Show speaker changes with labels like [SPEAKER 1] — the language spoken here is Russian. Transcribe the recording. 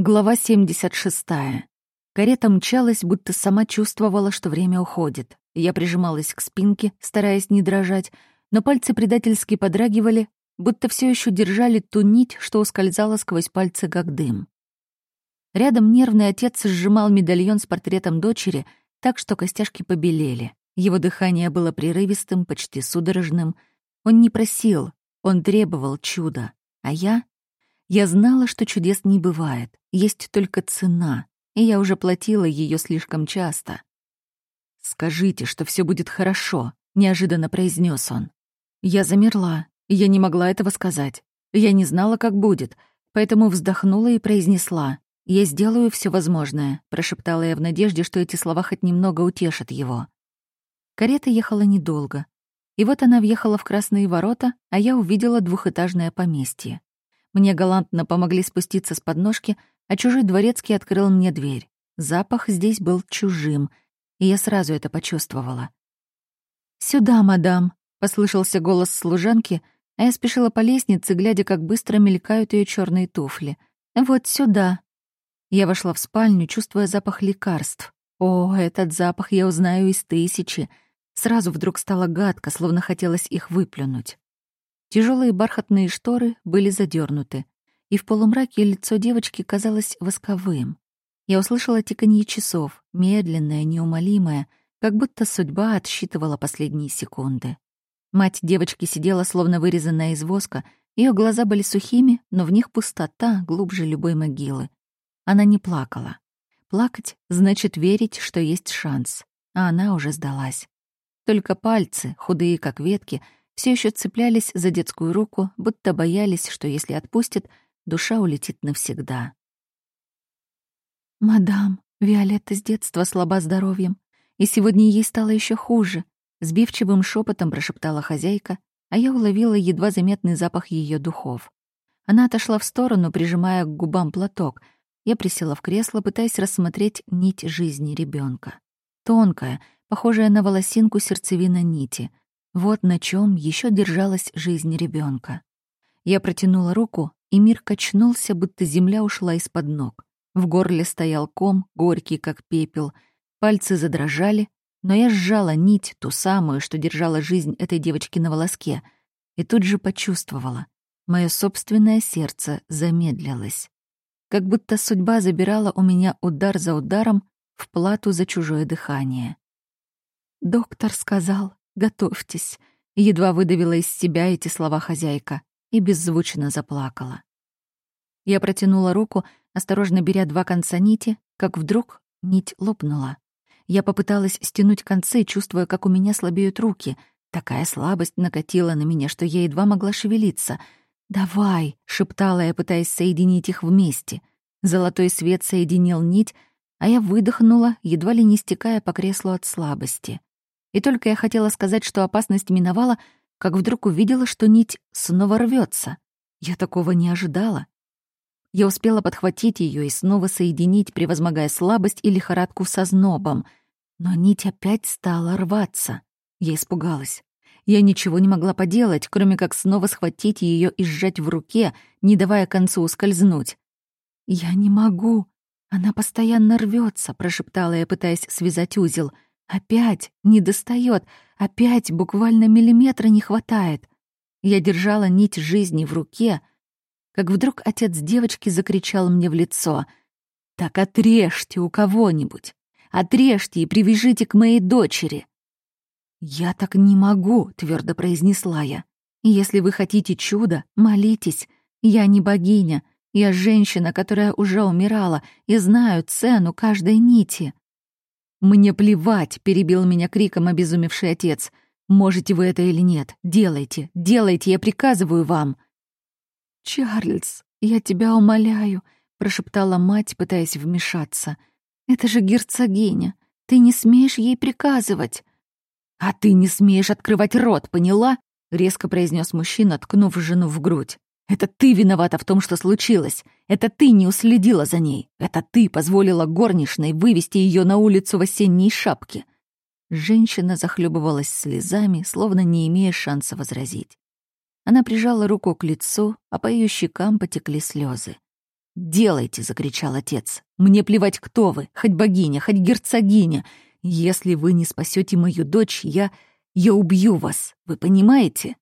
[SPEAKER 1] Глава 76. Карета мчалась, будто сама чувствовала, что время уходит. Я прижималась к спинке, стараясь не дрожать, но пальцы предательски подрагивали, будто все еще держали ту нить, что ускользала сквозь пальцы, как дым. Рядом нервный отец сжимал медальон с портретом дочери, так что костяшки побелели. Его дыхание было прерывистым, почти судорожным. Он не просил, он требовал чуда. А я я знала, что чудес не бывает, есть только цена, и я уже платила ее слишком часто. «Скажите, что все будет хорошо», — неожиданно произнес он. Я замерла, я не могла этого сказать. Я не знала, как будет, поэтому вздохнула и произнесла. «Я сделаю все возможное», — прошептала я в надежде, что эти слова хоть немного утешат его. Карета ехала недолго. И вот она въехала в красные ворота, а я увидела двухэтажное поместье. Мне галантно помогли спуститься с подножки, а чужой дворецкий открыл мне дверь. Запах здесь был чужим, и я сразу это почувствовала. «Сюда, мадам», — послышался голос служанки, а я спешила по лестнице, глядя, как быстро мелькают ее черные туфли. «Вот сюда». Я вошла в спальню, чувствуя запах лекарств. О, этот запах я узнаю из тысячи. Сразу вдруг стало гадко, словно хотелось их выплюнуть. Тяжелые бархатные шторы были задернуты, и в полумраке лицо девочки казалось восковым. Я услышала тиканье часов, медленное, неумолимое, как будто судьба отсчитывала последние секунды. Мать девочки сидела, словно вырезанная из воска, ее глаза были сухими, но в них пустота глубже любой могилы. Она не плакала. Плакать значит верить, что есть шанс, а она уже сдалась. Только пальцы, худые как ветки, все еще цеплялись за детскую руку, будто боялись, что если отпустят, душа улетит навсегда. «Мадам, Виолетта с детства слаба здоровьем, и сегодня ей стало еще хуже», — сбивчивым шепотом прошептала хозяйка, а я уловила едва заметный запах ее духов. Она отошла в сторону, прижимая к губам платок. Я присела в кресло, пытаясь рассмотреть нить жизни ребенка. Тонкая, похожая на волосинку сердцевина нити — вот на чем еще держалась жизнь ребенка. Я протянула руку, и мир качнулся, будто земля ушла из-под ног. В горле стоял ком, горький, как пепел. Пальцы задрожали, но я сжала нить, ту самую, что держала жизнь этой девочки на волоске, и тут же почувствовала. Мое собственное сердце замедлилось. Как будто судьба забирала у меня удар за ударом в плату за чужое дыхание. Доктор сказал, «Готовьтесь», — едва выдавила из себя эти слова хозяйка и беззвучно заплакала. Я протянула руку, осторожно беря два конца нити, как вдруг нить лопнула. Я попыталась стянуть концы, чувствуя, как у меня слабеют руки. Такая слабость накатила на меня, что я едва могла шевелиться. «Давай», — шептала я, пытаясь соединить их вместе. Золотой свет соединил нить, а я выдохнула, едва ли не стекая по креслу от слабости. И только я хотела сказать, что опасность миновала, как вдруг увидела, что нить снова рвется. Я такого не ожидала. Я успела подхватить ее и снова соединить, превозмогая слабость и лихорадку со знобом. Но нить опять стала рваться. Я испугалась. Я ничего не могла поделать, кроме как снова схватить ее и сжать в руке, не давая концу ускользнуть. «Я не могу. Она постоянно рвется, прошептала я, пытаясь связать узел — Опять не достает, опять буквально миллиметра не хватает. Я держала нить жизни в руке, как вдруг отец девочки закричал мне в лицо. «Так отрежьте у кого-нибудь! Отрежьте и привяжите к моей дочери!» «Я так не могу», — твердо произнесла я. «Если вы хотите чуда, молитесь. Я не богиня, я женщина, которая уже умирала, и знаю цену каждой нити». «Мне плевать!» — перебил меня криком обезумевший отец. «Можете вы это или нет? Делайте, делайте, я приказываю вам!» «Чарльз, я тебя умоляю!» — прошептала мать, пытаясь вмешаться. «Это же герцогиня! Ты не смеешь ей приказывать!» «А ты не смеешь открывать рот, поняла?» — резко произнес мужчина, ткнув жену в грудь. Это ты виновата в том, что случилось. Это ты не уследила за ней. Это ты позволила горничной вывести ее на улицу в осенней шапке. Женщина захлебывалась слезами, словно не имея шанса возразить. Она прижала руку к лицу, а по ее щекам потекли слезы. «Делайте!» — закричал отец. «Мне плевать, кто вы, хоть богиня, хоть герцогиня. Если вы не спасете мою дочь, я... я убью вас, вы понимаете?»